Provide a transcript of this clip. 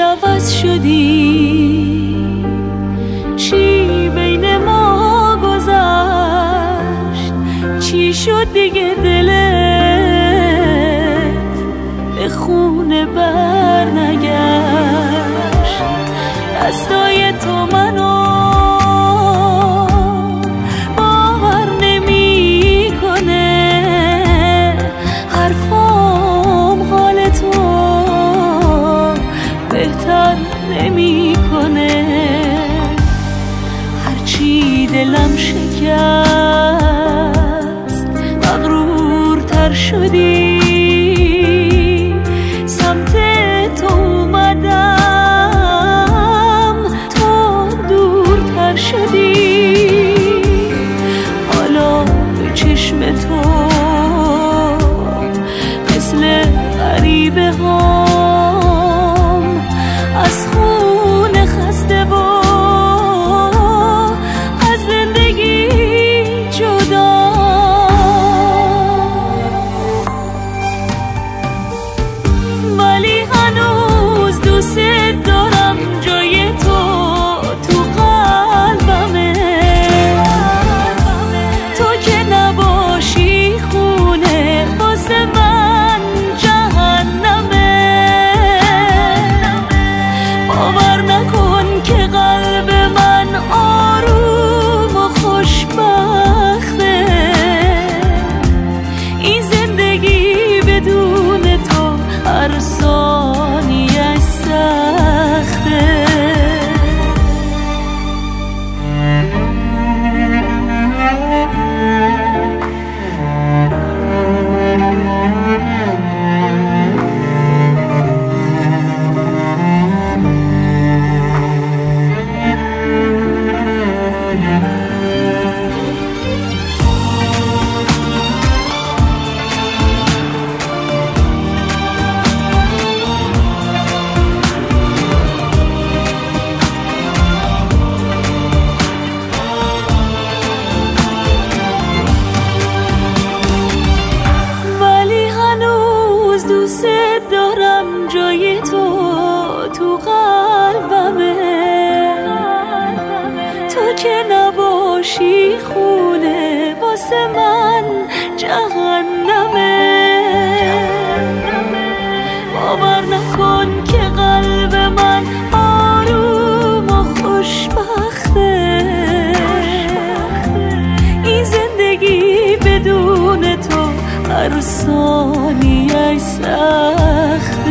عوض شدی؟ چی بین ما گذشت؟ چی شد دیگه دلت؟ به خونه بر نگشت. دستای تو منو نمی‌کنه. هرچی دلم شکست مغرورتر شدی. سمت تو اومدم تو دورتر شدی. حالا به چشم تو مثل غریبه هم نباشی خونه واسه من جهنمه. باور نکن که قلب من آروم و خوشبخته. این زندگی بدون تو هر ثانیه سخت